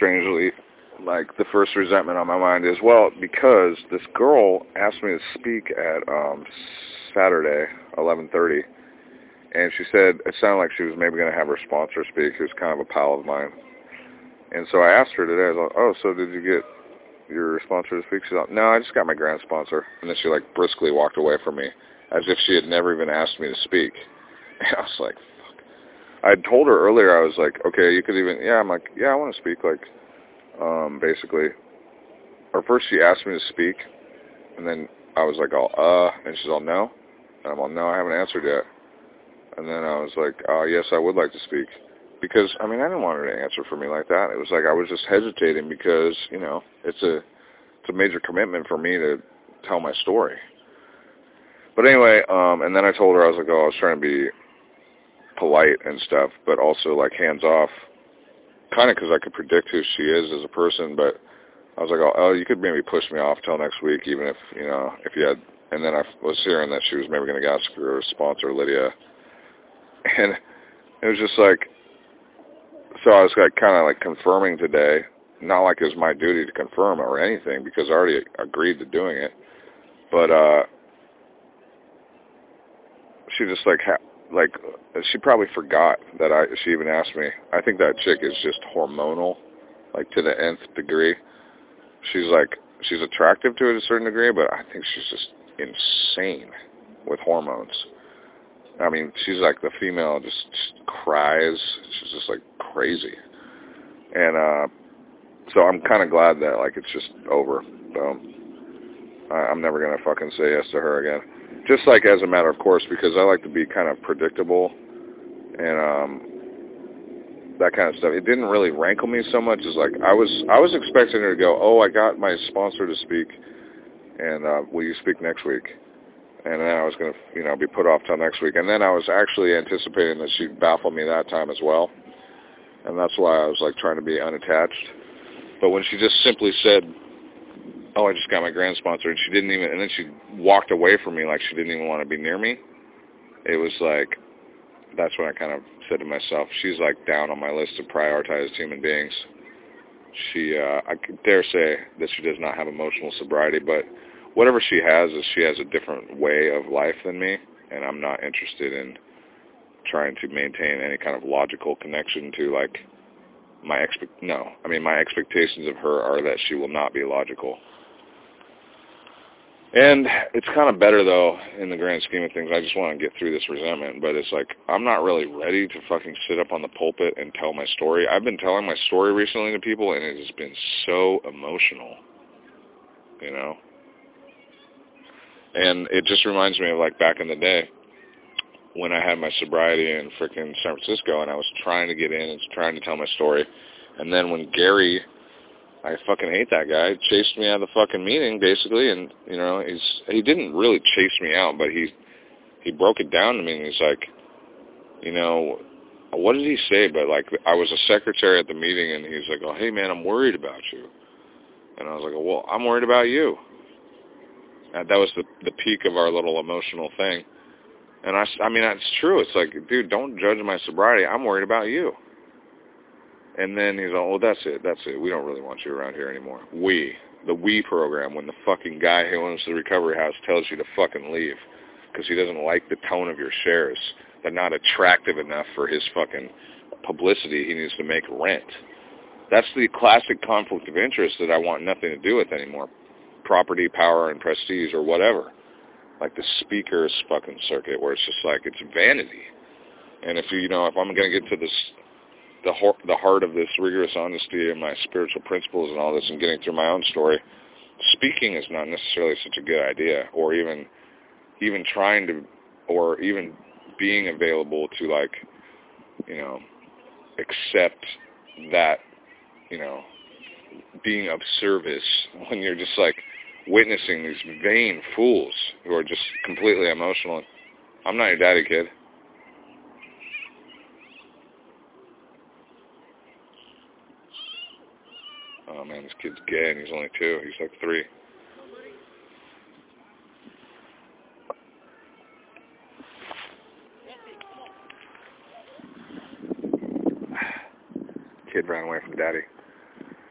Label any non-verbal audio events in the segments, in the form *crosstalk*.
strangely, like the first resentment on my mind is well because this girl asked me to speak at um Saturday, 11:30, and she said it sounded like she was maybe going to have her sponsor speak, who's kind of a pal of mine. And so I asked her today. I was like, "Oh, so did you get your sponsor to speak?" She's like, "No, I just got my grand sponsor." And then she like briskly walked away from me, as if she had never even asked me to speak. *laughs* And I was like. I told her earlier. I was like, "Okay, you could even." Yeah, I'm like, "Yeah, I want to speak." Like, um, basically. Or first she asked me to speak, and then I was like, "Oh, uh," and she's all, "No," and I'm all, "No, I haven't answered yet." And then I was like, "Oh, yes, I would like to speak." because I mean I didn't want her to answer for me like that. It was like I was just hesitating because you know it's a it's a major commitment for me to tell my story. But anyway, um, and then I told her I was like, oh, I was trying to be polite and stuff, but also like hands off, kind of because I could predict who she is as a person. But I was like, oh, oh, you could maybe push me off till next week, even if you know if you had. And then I was hearing that she was maybe going to ask for her sponsor Lydia, *laughs* and it was just like so I was like kind of like confirming today, not like it was my duty to confirm or anything because I already agreed to doing it, but uh she just like ha- like she probably forgot that I she even asked me. I think that chick is just hormonal, like to the nth degree. She's like she's attractive to a certain degree, but I think she's just insane with hormones. I mean, she's like the female just, just cries. She's just like crazy. And uh so I'm kind of glad that like it's just over. So I, I'm never gonna fucking say yes to her again. Just like as a matter of course, because I like to be kind of predictable and um that kind of stuff. It didn't really rankle me so much as like I was I was expecting her to go, oh, I got my sponsor to speak, and uh, will you speak next week? And then I was going to, you know, be put off till next week. And then I was actually anticipating that she'd baffle me that time as well and that's why I was like trying to be unattached. But when she just simply said, "Oh, I just got my grand sponsor," and she didn't even, and then she walked away from me like she didn't even want to be near me. It was like, that's when I kind of said to myself, she's like down on my list of prioritized human beings. She, uh, I dare say that she does not have emotional sobriety, but whatever she has is she has a different way of life than me, and I'm not interested in trying to maintain any kind of logical connection to like my expect no i mean my expectations of her are that she will not be logical and it's kind of better though in the grand scheme of things. I just want to get through this resentment but it's like i'm not really ready to fucking sit up on the pulpit and tell my story. I've been telling my story recently to people and it has been so emotional you know? And it just reminds me of like back in the day when I had my sobriety in freaking San Francisco and I was trying to get in and trying to tell my story. And then when Gary, I fucking hate that guy, chased me out of the fucking meeting basically and, you know, he's, he didn't really chase me out, but he, he broke it down to me and he's like, you know, what did he say? But like, I was a secretary at the meeting and he's like, oh, hey man, I'm worried about you. And I was like, well, I'm worried about you. And that was the, the peak of our little emotional thing. And I, I mean, it's true. It's like, dude, don't judge my sobriety. I'm worried about you. And then he's like, well, that's it. That's it. We don't really want you around here anymore. We, the we program, when the fucking guy who owns the recovery house tells you to fucking leave because he doesn't like the tone of your shares. They're not attractive enough for his fucking publicity. He needs to make rent. That's the classic conflict of interest that I want nothing to do with anymore. Property, power, and prestige or whatever like the speakers fucking circuit where it's just like it's vanity. And if you, you know, if I'm going to get to this, the the heart of this rigorous honesty and my spiritual principles and all this, and getting through my own story, speaking is not necessarily such a good idea, or even even trying to, or even being available to like, you know, accept that, you know, being of service *laughs* when you're just like witnessing these vain fools who are just completely emotional. I'm not your daddy, kid. Oh man, this kid's gay and he's only two. He's like three. Kid ran away from daddy.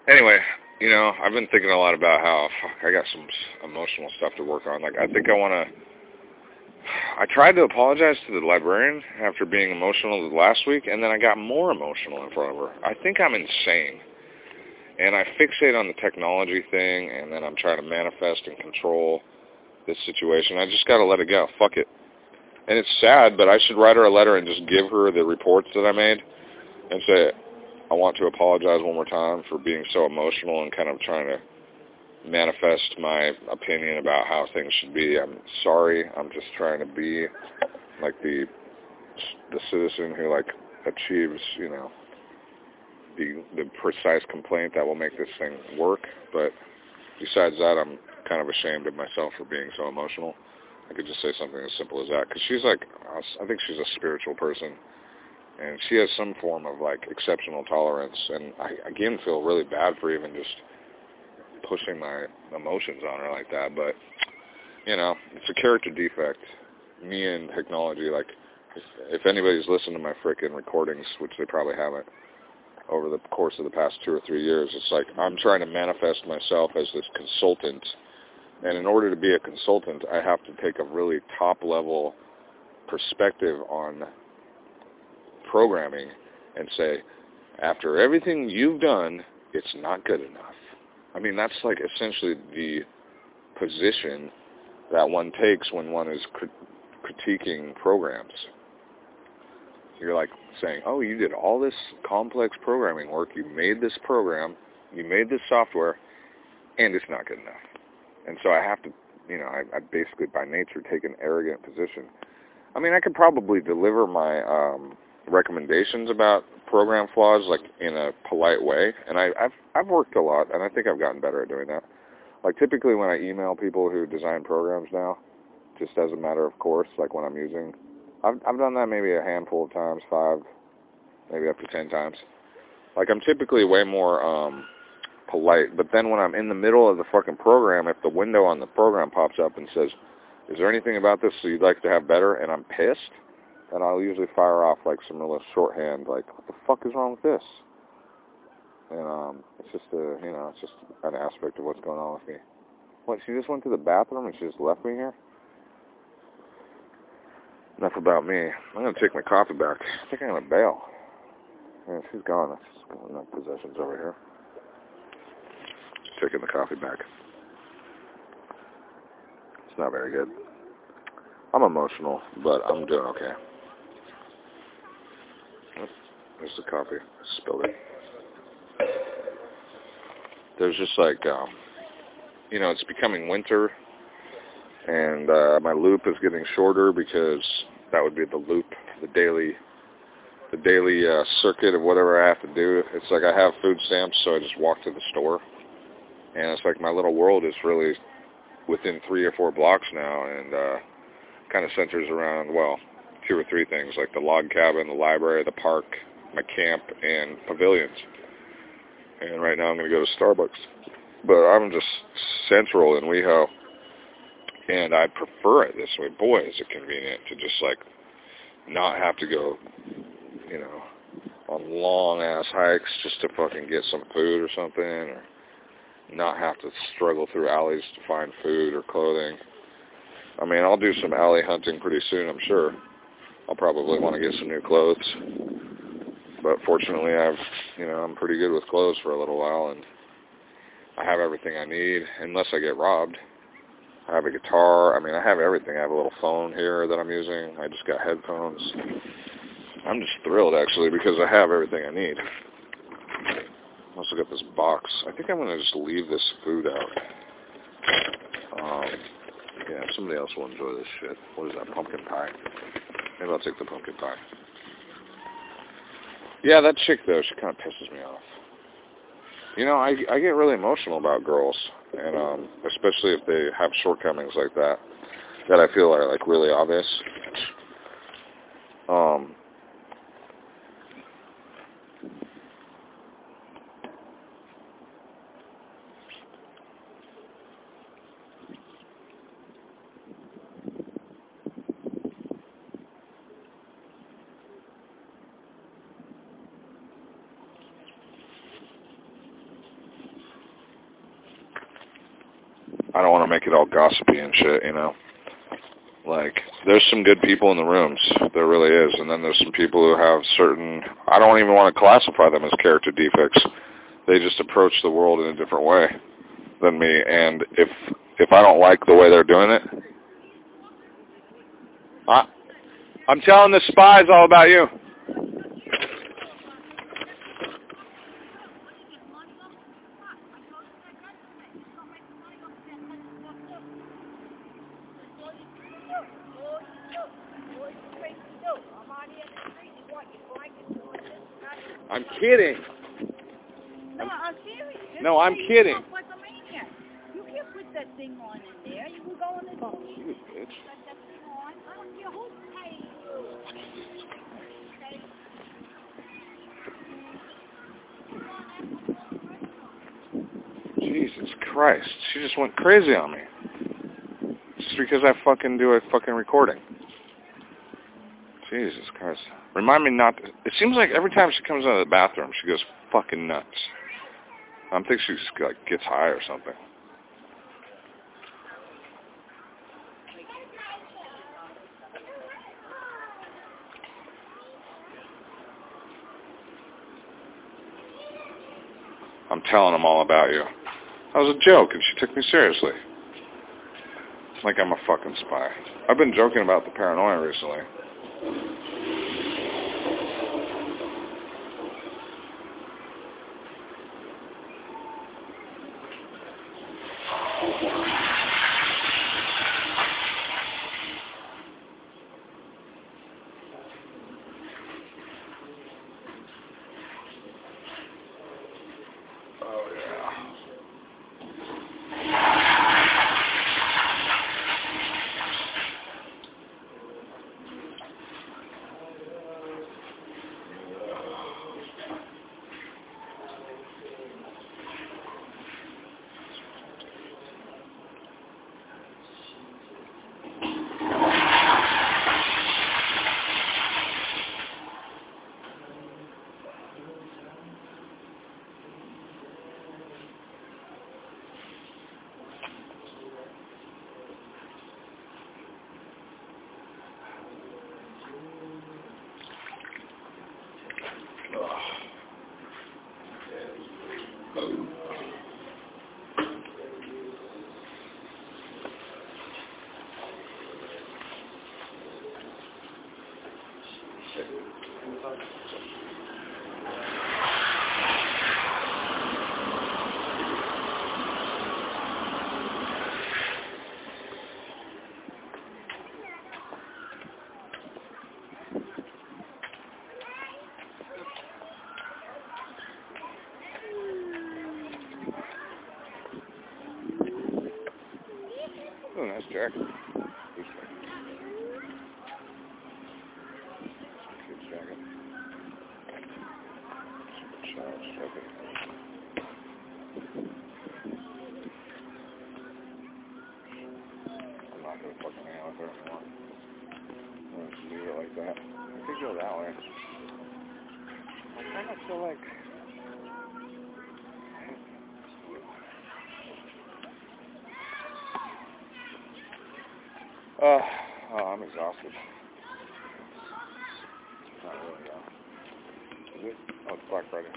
anyway, you know, I've been thinking a lot about how fuck, I got some emotional stuff to work on. Like, I think I want to. I tried to apologize to the librarian after being emotional last week, and then I got more emotional in front of her. I think I'm insane. And I fixate on the technology thing, and then I'm trying to manifest and control this situation. I just got to let it go. Fuck it. And it's sad, but I should write her a letter and just give her the reports that I made and say, I want to apologize one more time for being so emotional and kind of trying to manifest my opinion about how things should be. I'm sorry. I'm just trying to be like the the citizen who like achieves, you know, the the precise complaint that will make this thing work. But besides that, I'm kind of ashamed of myself for being so emotional. I could just say something as simple as that because she's like, I think she's a spiritual person and she has some form of like exceptional tolerance and I again feel really bad for even just pushing my emotions on her like that but you know it's a character defect me and technology like if, if anybody's listened to my frickin' recordings which they probably haven't over the course of the past two or three years it's like I'm trying to manifest myself as this consultant and in order to be a consultant I have to take a really top level perspective on programming and say, after everything you've done, it's not good enough. I mean, that's like essentially the position that one takes when one is crit- critiquing programs. You're like saying, oh, you did all this complex programming work, you made this program, you made this software, and it's not good enough. And so I have to, you know, I, I basically by nature take an arrogant position. I mean, I could probably deliver my um, recommendations about program flaws like in a polite way and I, I've I've worked a lot and I think I've gotten better at doing that. Like typically when I email people who design programs now, just as a matter of course, like when I'm using I've I've done that maybe a handful of times, five, maybe up to ten times. Like I'm typically way more um polite, but then when I'm in the middle of the fucking program, if the window on the program pops up and says, "Is there anything about this that you'd like to have better?" and I'm pissed, and I'll usually fire off like some real shorthand, like, what the fuck is wrong with this? And um, it's just a, you know, it's just an aspect of what's going on with me. What, she just went to the bathroom and she just left me here? Enough about me. I'm going to take my coffee back. I think I'm going to bail. Yeah, she's gone. That's enough possessions over here. Taking the coffee back. It's not very good. I'm emotional, but I'm doing okay. There's the coffee. I Spilled it. There's just like, um, you know, it's becoming winter, and uh, my loop is getting shorter because that would be the loop, the daily, the daily uh, circuit of whatever I have to do. It's like I have food stamps, so I just walk to the store, and it's like my little world is really within three or four blocks now, and uh, kind of centers around well, two or three things like the log cabin, the library, the park, my camp and pavilions. And right now I'm going to go to Starbucks. But I'm just central in WeHo. And I prefer it this way. Boy, is it convenient to just like not have to go, you know, on long ass hikes just to fucking get some food or something or not have to struggle through alleys to find food or clothing. I mean, I'll do some alley hunting pretty soon, I'm sure. I'll probably want to get some new clothes but fortunately I've, you know, I'm pretty good with clothes for a little while and I have everything I need unless I get robbed. I have a guitar. I mean, I have everything. I have a little phone here that I'm using. I just got headphones. I'm just thrilled actually because I have everything I need. I also got this box. I think I'm going to just leave this food out. Um, yeah, somebody else will enjoy this shit. What is that, pumpkin pie? Maybe I'll take the pumpkin pie. Yeah, that chick though, she kind of pisses me off. You know, I I get really emotional about girls, and um, especially if they have shortcomings like that, that I feel are like really obvious. Um, I don't want to make it all gossipy and shit, you know. Like, there's some good people in the rooms. There really is. And then there's some people who have certain, I don't even want to classify them as character defects. They just approach the world in a different way than me. And if, if I don't like the way they're doing it, I, I'm telling the spies all about you. I'm kidding. No, I'm serious. Kidding. You can't put that thing on in there. You can go on the Oh, you bitch. Put that thing on. I don't care who's paying you. Jesus Christ. She just went crazy on me. Just because I fucking do a fucking recording. Jesus Christ. Remind me not to, it seems like every time she comes out of the bathroom, she goes fucking nuts. I think she like gets high or something. I'm telling them all about you. That was a joke, and she took me seriously. Like I'm a fucking spy. I've been joking about the paranoia recently. Oh, nice jacket. Good jacket. Charles, okay. I'm not gonna fucking hang out with her anymore. I'm gonna just leave it like that. I could go that way. I kind of feel like Uh, oh, I'm exhausted. Not really, though. Is it? Oh, it's Black Friday.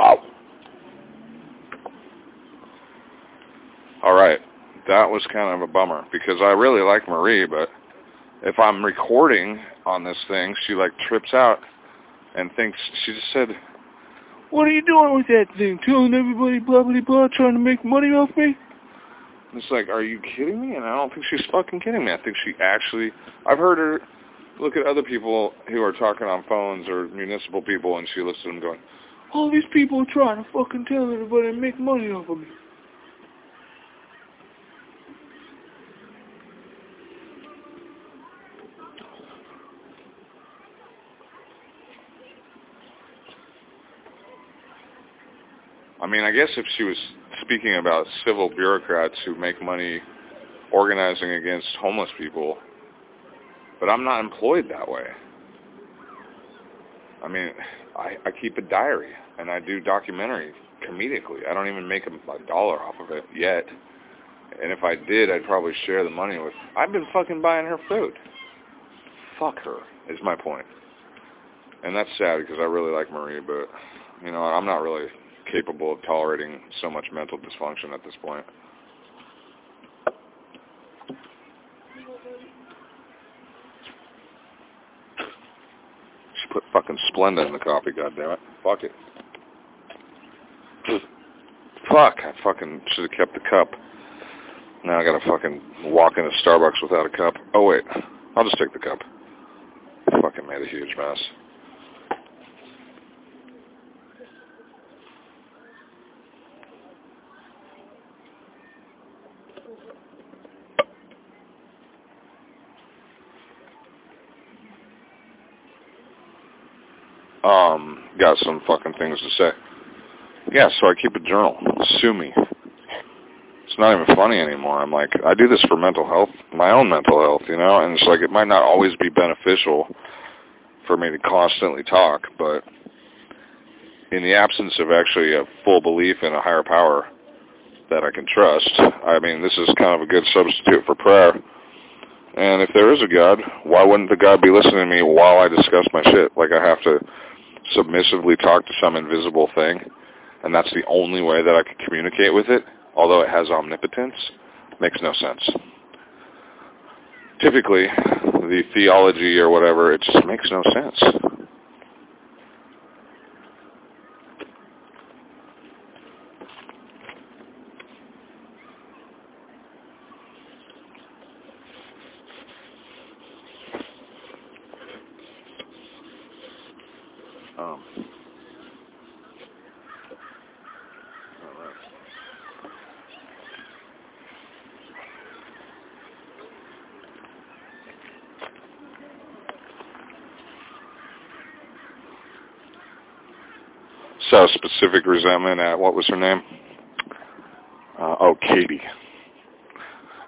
Ow. All right. That was kind of a bummer because I really like Marie, but if I'm recording on this thing, she like trips out and thinks, she just said, what are you doing with that thing? Telling everybody blah blah blah, trying to make money off me? It's like, are you kidding me? And I don't think she's fucking kidding me. I think she actually, I've heard her look at other people who are talking on phones or municipal people and she listens to them going, all these people trying to fucking tell everybody and make money off of me. I mean, I guess if she was speaking about civil bureaucrats who make money organizing against homeless people, but I'm not employed that way. I mean, I, I keep a diary and I do documentary comedically. I don't even make a, a dollar off of it yet. And if I did, I'd probably share the money with. I've been fucking buying her food. Fuck her is my point. And that's sad because I really like Marie, but you know I'm not really capable of tolerating so much mental dysfunction at this point. She put fucking Splenda in the coffee, goddammit. Fuck it. Fuck, I fucking should have kept the cup. Now I gotta fucking walk into Starbucks without a cup. Oh wait, I'll just take the cup. Fucking made a huge mess. Got some fucking things to say. Yeah, so I keep a journal. Sue me. It's not even funny anymore. I'm like, I do this for mental health, my own mental health, you know, and it's like it might not always be beneficial for me to constantly talk, but in the absence of actually a full belief in a higher power that I can trust, I mean, this is kind of a good substitute for prayer. And if there is a God, why wouldn't the God be listening to me while I discuss my shit? Like I have to submissively talk to some invisible thing, and that's the only way that I can communicate with it, although it has omnipotence, makes no sense. Typically, the theology or whatever, it just makes no sense. So specific resentment at what was her name? Uh, oh, Katie.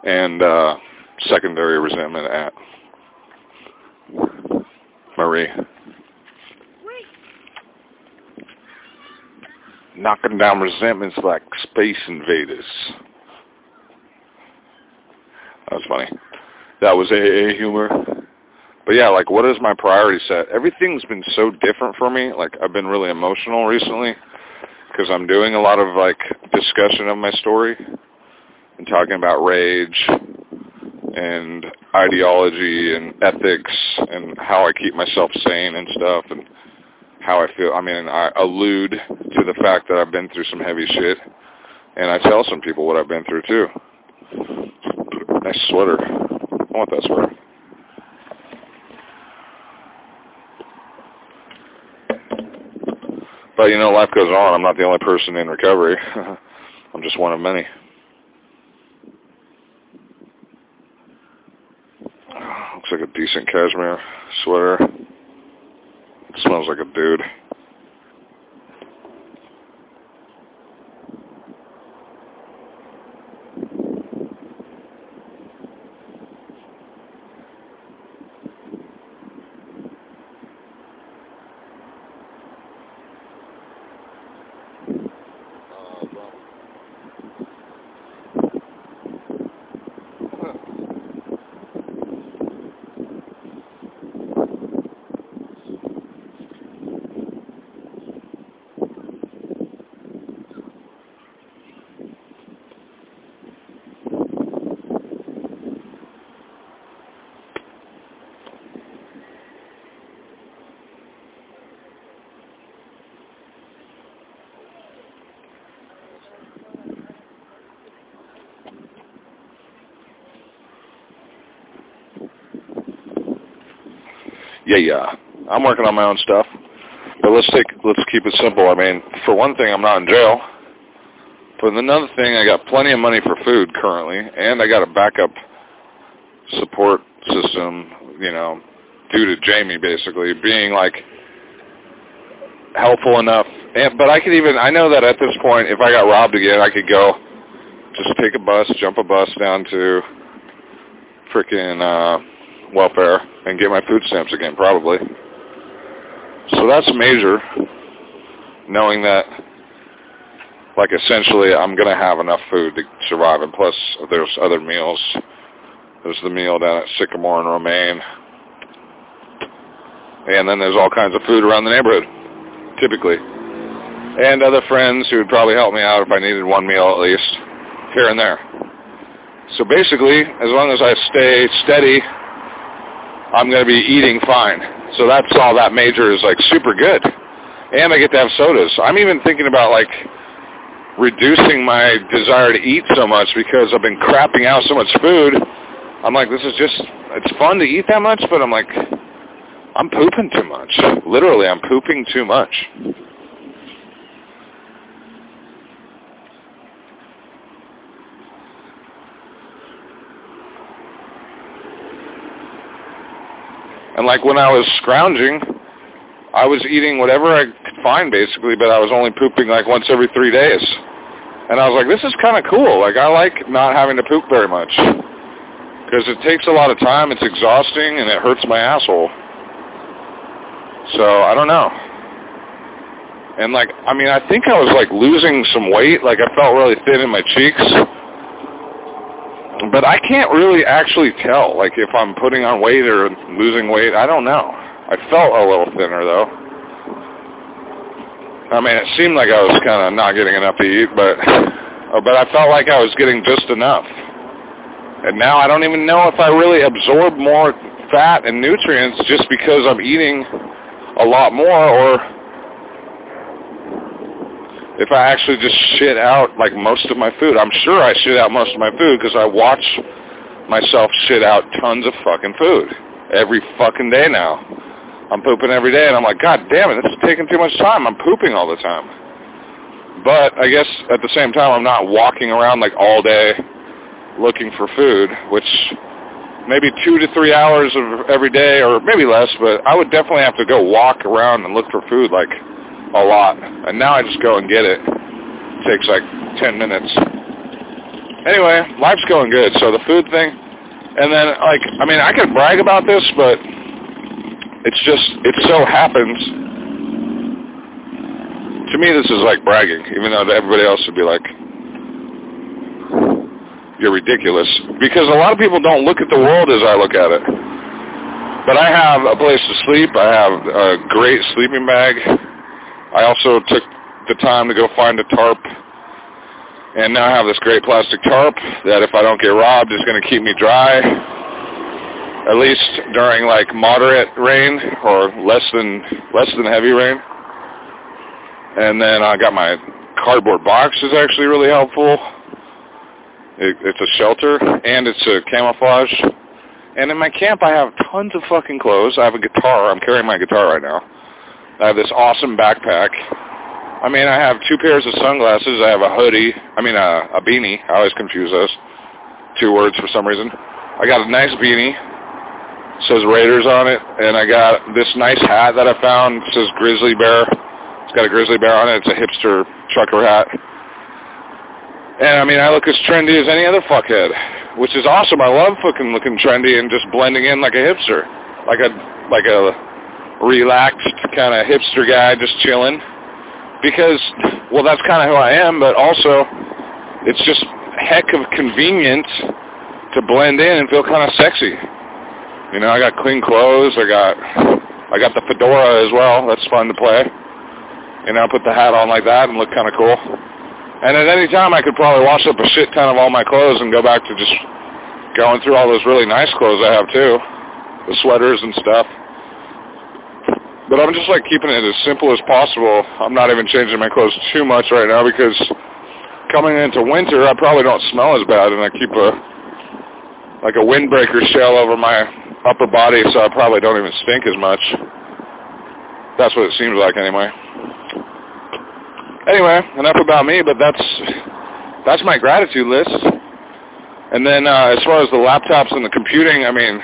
And uh, secondary resentment at Marie. knocking down resentments like space invaders. That was funny. That was AA humor. But yeah, like what is my priority set? Everything's been so different for me. Like I've been really emotional recently because I'm doing a lot of like discussion of my story and talking about rage and ideology and ethics and how I keep myself sane and stuff and how I feel. I mean, I allude to the fact that I've been through some heavy shit, and I tell some people what I've been through too. Nice sweater. I want that sweater. You know, life goes on. I'm not the only person in recovery. *laughs* I'm just one of many. *sighs* Looks like a decent cashmere sweater. Smells like a dude. Yeah, yeah. I'm working on my own stuff. But let's take let's keep it simple. I mean, for one thing, I'm not in jail. For another thing, I got plenty of money for food currently, and I got a backup support system. You know, due to Jamie basically being like helpful enough. And but I could even I know that at this point, if I got robbed again, I could go just take a bus, jump a bus down to freaking uh welfare and get my food stamps again, probably. So that's major, knowing that, like, essentially I'm going to have enough food to survive. And plus, there's other meals. There's the meal down at Sycamore and Romaine. And then there's all kinds of food around the neighborhood, typically. And other friends who would probably help me out if I needed one meal at least, here and there. So basically, as long as I stay steady, I'm going to be eating fine. So that's all that major is like super good. And I get to have sodas. I'm even thinking about like reducing my desire to eat so much because I've been crapping out so much food. I'm like, this is just, it's fun to eat that much, but I'm like, I'm pooping too much. Literally, I'm pooping too much. And like when I was scrounging, I was eating whatever I could find basically, but I was only pooping like once every three days. And I was like, this is kind of cool. Like I like not having to poop very much because it takes a lot of time. It's exhausting and it hurts my asshole. So I don't know. And like, I mean, I think I was like losing some weight. Like I felt really thin in my cheeks but I can't really actually tell, like if I'm putting on weight or losing weight. I don't know. I felt a little thinner though. I mean, it seemed like I was kind of not getting enough to eat, but uh, but I felt like I was getting just enough. And now I don't even know if I really absorb more fat and nutrients just because I'm eating a lot more or if I actually just shit out like most of my food. I'm sure I shit out most of my food because I watch myself shit out tons of fucking food every fucking day now. I'm pooping every day, and I'm like, God damn it, this is taking too much time. I'm pooping all the time. But I guess at the same time, I'm not walking around like all day looking for food, which maybe two to three hours of every day, or maybe less, but I would definitely have to go walk around and look for food like a lot. And now I just go and get it. It takes like 10 minutes. Anyway, life's going good. So the food thing, and then like, I mean, I can brag about this, but it's just, it so happens. To me, this is like bragging, even though everybody else would be like, you're ridiculous. Because a lot of people don't look at the world as I look at it. But I have a place to sleep. I have a great sleeping bag. I also took the time to go find a tarp, and now I have this great plastic tarp that if I don't get robbed is going to keep me dry, at least during like moderate rain or less than less than heavy rain. And then I got my cardboard box is actually really helpful. It, it's a shelter and it's a camouflage. And in my camp I have tons of fucking clothes. I have a guitar. I'm carrying my guitar right now. I have this awesome backpack. I mean, I have two pairs of sunglasses. I have a hoodie. I mean, a, a beanie. I always confuse those two words for some reason. I got a nice beanie. It says Raiders on it. And I got this nice hat that I found. It says Grizzly Bear. It's got a grizzly bear on it. It's a hipster trucker hat. And I mean, I look as trendy as any other fuckhead, which is awesome. I love fucking looking trendy and just blending in like a hipster, like a like a relaxed kind of hipster guy just chilling because, well, that's kind of who I am, but also it's just heck of convenient to blend in and feel kind of sexy. You know, I got clean clothes. I got I got the fedora as well. That's fun to play. You know, put the hat on like that and look kind of cool. And at any time, I could probably wash up a shit ton of all my clothes and go back to just going through all those really nice clothes I have too, the sweaters and stuff. But I'm just like keeping it as simple as possible. I'm not even changing my clothes too much right now because coming into winter, I probably don't smell as bad, and I keep a like a windbreaker shell over my upper body, so I probably don't even stink as much. That's what it seems like anyway. Anyway, enough about me, but that's that's my gratitude list. And then uh, as far as the laptops and the computing, I mean,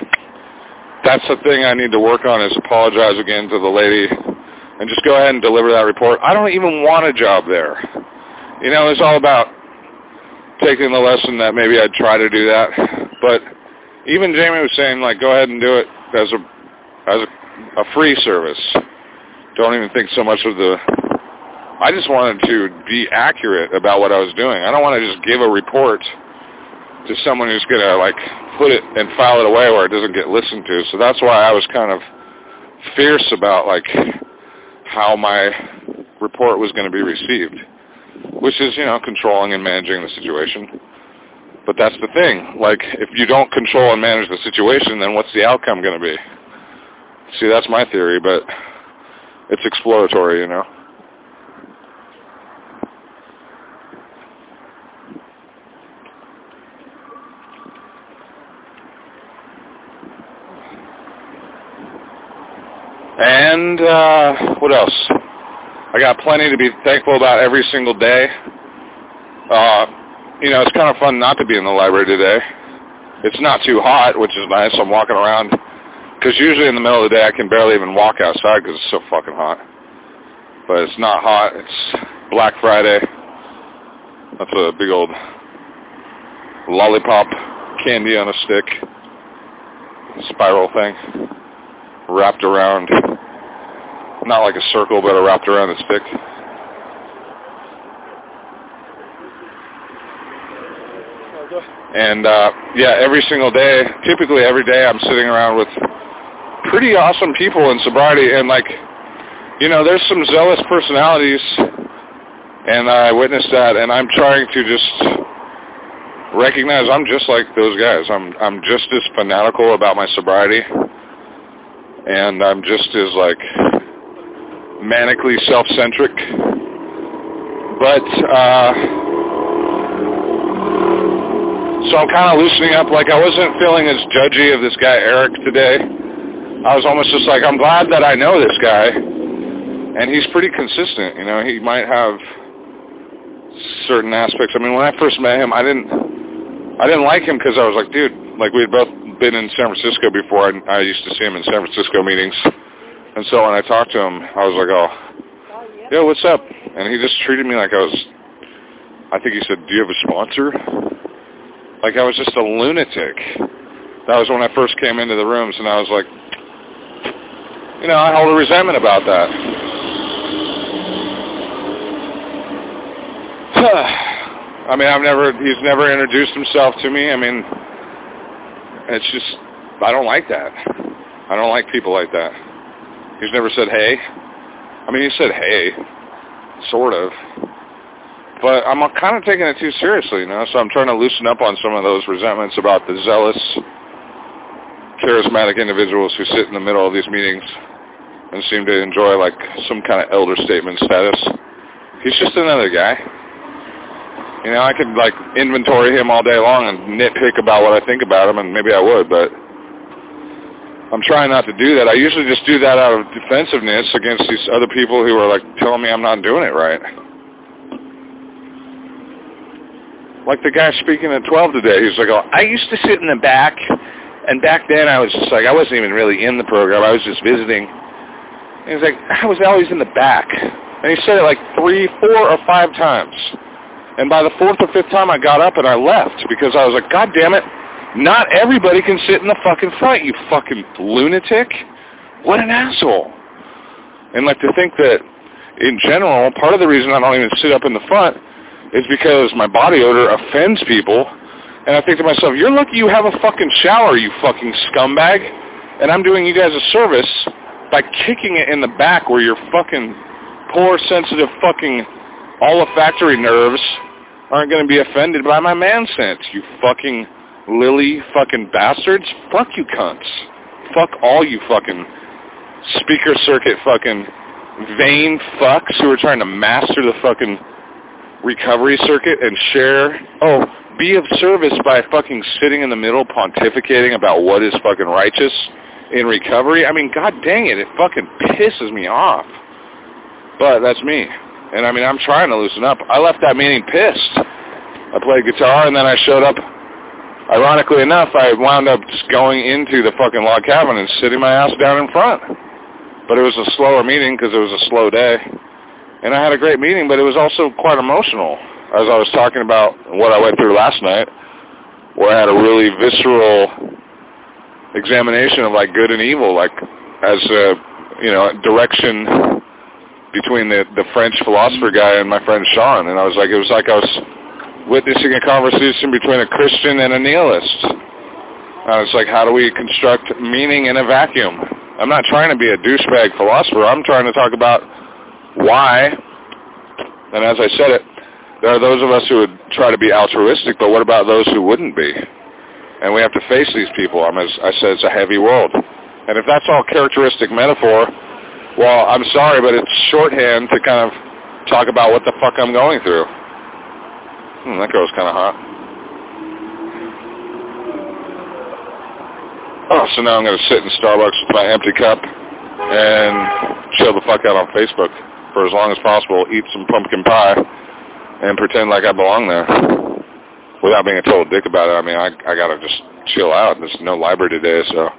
that's the thing I need to work on is apologize again to the lady and just go ahead and deliver that report. I don't even want a job there. You know, it's all about taking the lesson that maybe I'd try to do that. But even Jamie was saying, like, go ahead and do it as a as a, a free service. don't even think so much of the I just wanted to be accurate about what I was doing. I don't want to just give a report to someone who's going to like put it and file it away where it doesn't get listened to. So that's why I was kind of fierce about like how my report was going to be received, which is, you know, controlling and managing the situation. But that's the thing. Like, if you don't control and manage the situation, then what's the outcome going to be? See, that's my theory, but it's exploratory, you know. And uh, what else? I got plenty to be thankful about every single day. Uh, you know, it's kind of fun not to be in the library today. It's not too hot, which is nice. I'm walking around because usually in the middle of the day I can barely even walk outside because it's so fucking hot. But it's not hot. It's Black Friday. That's a big old lollipop candy on a stick spiral thing wrapped around, not like a circle, but wrapped around a stick. And uh, yeah, every single day, typically every day, I'm sitting around with pretty awesome people in sobriety, and like, you know, there's some zealous personalities, and I witnessed that, and I'm trying to just recognize I'm just like those guys. I'm I'm just as fanatical about my sobriety, and I'm just as like manically self-centric. But uh, so I'm kind of loosening up. Like I wasn't feeling as judgy of this guy Eric today. I was almost just like, I'm glad that I know this guy, and he's pretty consistent. You know, he might have certain aspects. I mean, when I first met him, I didn't, I didn't like him because I was like, dude, like we had both been in San Francisco before. I, I used to see him in San Francisco meetings. And so when I talked to him, I was like, oh, yeah, what's up? And he just treated me like I was, I think he said, do you have a sponsor? Like I was just a lunatic. That was when I first came into the rooms, and I was like, you know, I hold a resentment about that. *sighs* I mean, I've never, he's never introduced himself to me. I mean, it's just, I don't like that. I don't like people like that. He's never said hey. I mean, he said hey, sort of. But I'm kind of taking it too seriously, you know, so I'm trying to loosen up on some of those resentments about the zealous, charismatic individuals who sit in the middle of these meetings and seem to enjoy, like, some kind of elder statement status. He's just another guy. You know, I could like inventory him all day long and nitpick about what I think about him, and maybe I would, but I'm trying not to do that. I usually just do that out of defensiveness against these other people who are like telling me I'm not doing it right. Like the guy speaking at 12 today, he's like, oh, I used to sit in the back, and back then I was just like, I wasn't even really in the program. I was just visiting. And he's like, I was always in the back. And he said it like three, four, or five times. And by the fourth or fifth time, I got up and I left because I was like, God damn it, not everybody can sit in the fucking front, you fucking lunatic. What an asshole. And like to think that in general, part of the reason I don't even sit up in the front is because my body odor offends people. And I think to myself, you're lucky you have a fucking shower, you fucking scumbag. And I'm doing you guys a service by kicking it in the back where your fucking poor, sensitive fucking olfactory nerves aren't going to be offended by my man sense, you fucking lily fucking bastards. Fuck you cunts. Fuck all you fucking speaker circuit fucking vain fucks who are trying to master the fucking recovery circuit and share, oh, be of service by fucking sitting in the middle pontificating about what is fucking righteous in recovery. I mean, god dang it, it fucking pisses me off. But that's me. And I mean, I'm trying to loosen up. I left that meeting pissed. I played guitar and then I showed up. Ironically enough, I wound up just going into the fucking log cabin and sitting my ass down in front. But it was a slower meeting because it was a slow day. And I had a great meeting, but it was also quite emotional. As I was talking about what I went through last night, where I had a really visceral examination of like good and evil, like as a, you know, direction between the the French philosopher guy and my friend Sean, and I was like, it was like I was witnessing a conversation between a Christian and a nihilist. Uh, I was like, how do we construct meaning in a vacuum? I'm not trying to be a douchebag philosopher. I'm trying to talk about why. And as I said it, there are those of us who would try to be altruistic, but what about those who wouldn't be? And we have to face these people. I, mean, I said it's a heavy world. And if that's all characteristic metaphor, well, I'm sorry, but it's shorthand to kind of talk about what the fuck I'm going through. Hmm, that girl's kind of hot. Oh, so now I'm going to sit in Starbucks with my empty cup and chill the fuck out on Facebook for as long as possible, eat some pumpkin pie, and pretend like I belong there without being a total dick about it. I mean, I I gotta just chill out. There's no library today, so